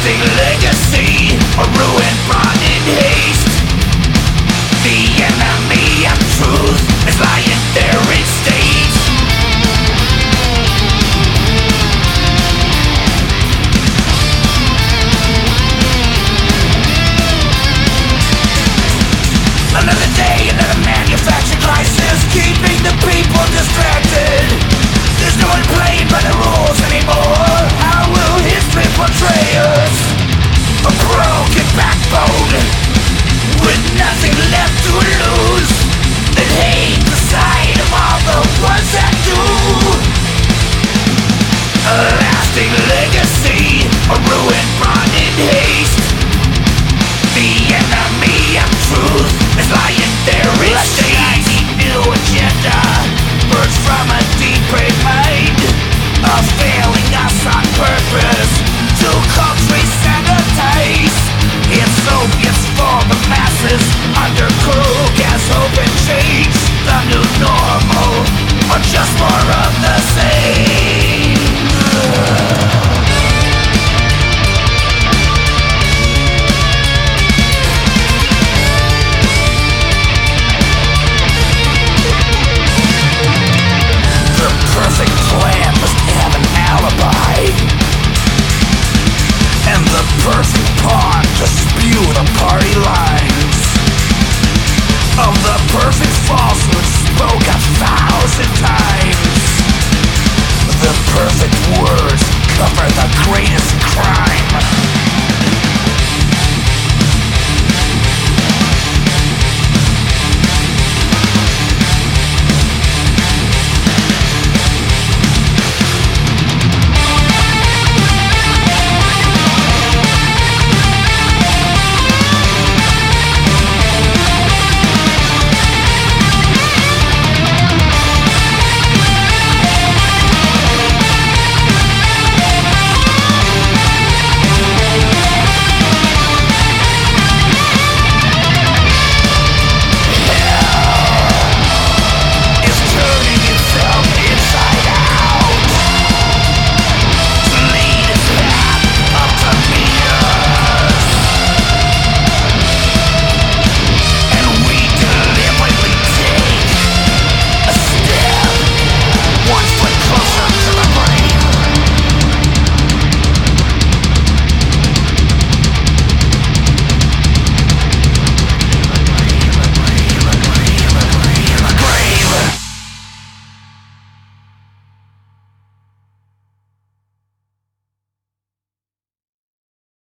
lasting legacy, a ruin, brought in haste. The enemy of truth is lying there in state. Another day, another manufactured crisis, keeping the people distracted. ruined, rotten haste Cover the greatest crime